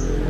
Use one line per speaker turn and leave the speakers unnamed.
Yes.